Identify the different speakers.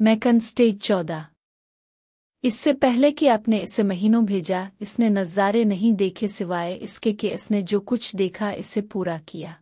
Speaker 1: McKeon stage चौदह। इससे पहले कि आपने इसे महीनों भेजा, इसने नज़ारे नहीं देखे सिवाय इसके कि इसने जो कुछ देखा, इसे पूरा किया।